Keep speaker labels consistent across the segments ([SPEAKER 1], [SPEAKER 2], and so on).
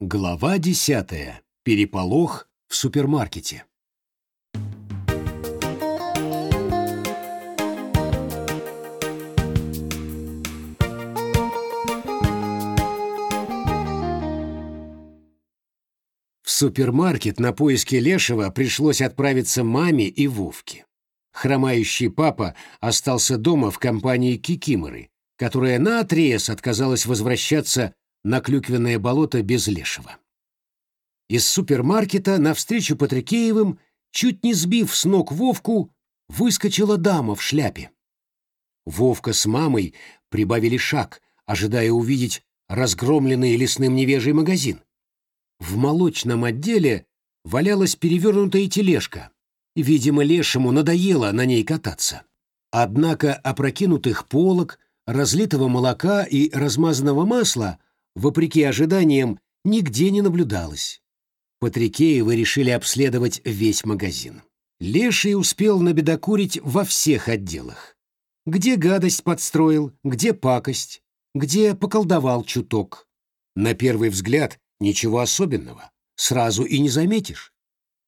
[SPEAKER 1] Глава десятая. Переполох в супермаркете. В супермаркет на поиски Лешего пришлось отправиться маме и Вовке. Хромающий папа остался дома в компании Кикиморы, которая наотрез отказалась возвращаться на клюквенное болото без лешего. Из супермаркета навстречу Патрикеевым, чуть не сбив с ног Вовку, выскочила дама в шляпе. Вовка с мамой прибавили шаг, ожидая увидеть разгромленный лесным невежий магазин. В молочном отделе валялась перевернутая тележка. Видимо, лешему надоело на ней кататься. Однако опрокинутых полок, разлитого молока и размазанного масла, вопреки ожиданиям, нигде не наблюдалось. Патрикеевы решили обследовать весь магазин. Леший успел набедокурить во всех отделах. Где гадость подстроил, где пакость, где поколдовал чуток. На первый взгляд ничего особенного, сразу и не заметишь.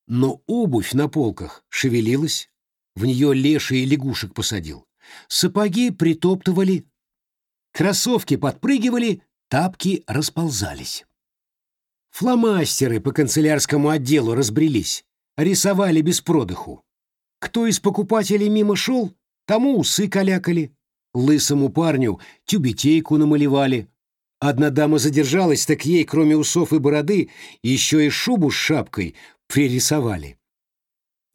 [SPEAKER 1] Но обувь на полках шевелилась, в нее леший лягушек посадил. Сапоги притоптывали, кроссовки подпрыгивали, тапки расползались. Фломастеры по канцелярскому отделу разбрелись, рисовали без продыху. Кто из покупателей мимо шел, тому усы калякали, лысому парню тюбетейку намалевали. Одна дама задержалась, так ей, кроме усов и бороды, еще и шубу с шапкой пририсовали.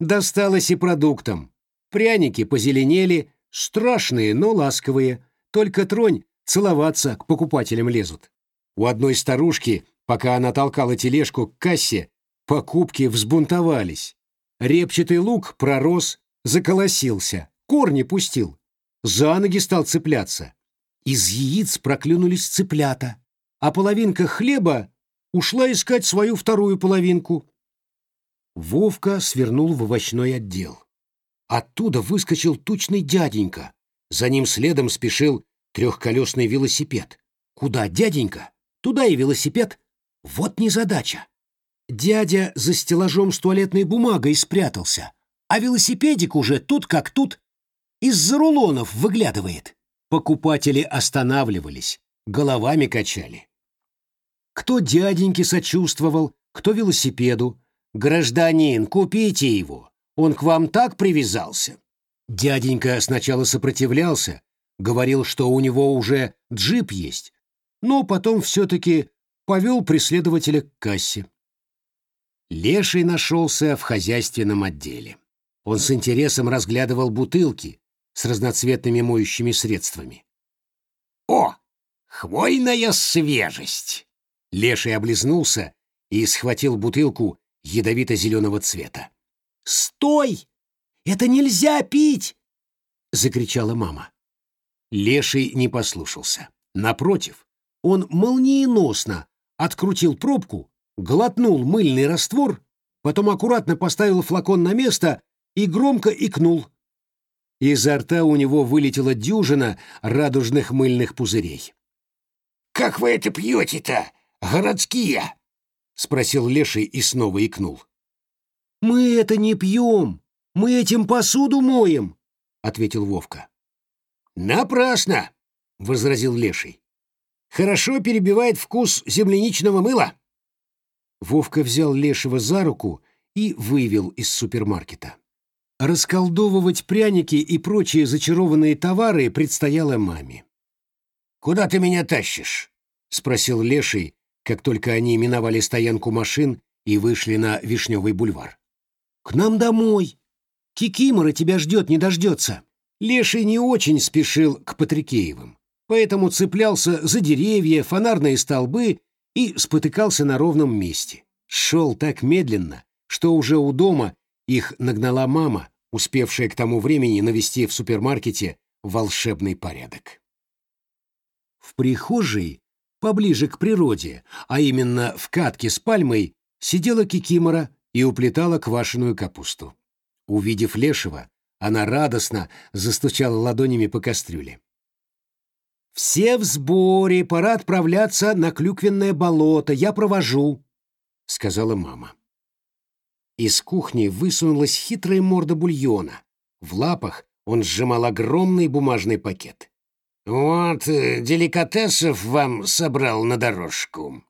[SPEAKER 1] Досталось и продуктам. Пряники позеленели, страшные, но ласковые. Только тронь, целоваться к покупателям лезут. У одной старушки Пока она толкала тележку к кассе, покупки взбунтовались. Репчатый лук пророс, заколосился, корни пустил. За ноги стал цепляться. Из яиц проклюнулись цыплята, а половинка хлеба ушла искать свою вторую половинку. Вовка свернул в овощной отдел. Оттуда выскочил тучный дяденька. За ним следом спешил трехколесный велосипед. Куда дяденька, туда и велосипед. Вот незадача. Дядя за стеллажом с туалетной бумагой спрятался, а велосипедик уже тут как тут из-за рулонов выглядывает. Покупатели останавливались, головами качали. Кто дяденьке сочувствовал, кто велосипеду. «Гражданин, купите его, он к вам так привязался». Дяденька сначала сопротивлялся, говорил, что у него уже джип есть, но потом все-таки повел преследователя к кассе. Леший нашелся в хозяйственном отделе. Он с интересом разглядывал бутылки с разноцветными моющими средствами. «О, хвойная свежесть!» Леший облизнулся и схватил бутылку ядовито-зеленого цвета. «Стой! Это нельзя пить!» — закричала мама. Леший не послушался. Напротив, он молниеносно открутил пробку, глотнул мыльный раствор, потом аккуратно поставил флакон на место и громко икнул. Изо рта у него вылетела дюжина радужных мыльных пузырей. «Как вы это пьете-то, городские?» — спросил Леший и снова икнул. «Мы это не пьем, мы этим посуду моем», — ответил Вовка. «Напрасно!» — возразил Леший. Хорошо перебивает вкус земляничного мыла. Вовка взял Лешего за руку и вывел из супермаркета. Расколдовывать пряники и прочие зачарованные товары предстояло маме. «Куда ты меня тащишь?» — спросил Леший, как только они миновали стоянку машин и вышли на Вишневый бульвар. «К нам домой. Кикимора тебя ждет, не дождется». Леший не очень спешил к Патрикеевым поэтому цеплялся за деревья, фонарные столбы и спотыкался на ровном месте. Шел так медленно, что уже у дома их нагнала мама, успевшая к тому времени навести в супермаркете волшебный порядок. В прихожей, поближе к природе, а именно в катке с пальмой, сидела кикимора и уплетала квашеную капусту. Увидев Лешего, она радостно застучала ладонями по кастрюле. Все в сборе, пора отправляться на клюквенное болото, я провожу, сказала мама. Из кухни высунулась хитрая морда бульона. В лапах он сжимал огромный бумажный пакет. «Вот, э, деликатесов вам собрал на дорожку».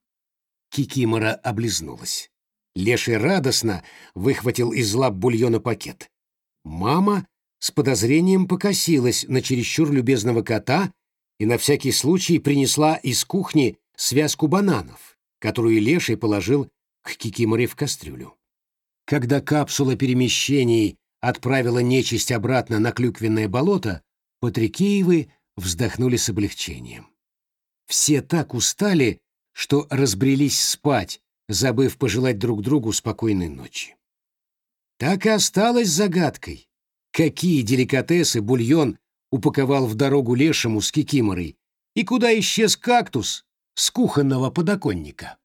[SPEAKER 1] Кикимора облизнулась. Леший радостно выхватил из лап бульона пакет. Мама с подозрением покосилась на чересчур любезного кота и на всякий случай принесла из кухни связку бананов, которую Леший положил к Кикиморе в кастрюлю. Когда капсула перемещений отправила нечисть обратно на клюквенное болото, Патрикеевы вздохнули с облегчением. Все так устали, что разбрелись спать, забыв пожелать друг другу спокойной ночи. Так и осталось загадкой, какие деликатесы бульон упаковал в дорогу лешему с кикиморой и куда исчез кактус с кухонного подоконника.